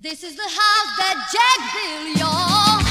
This is the house that Jack built, y'all.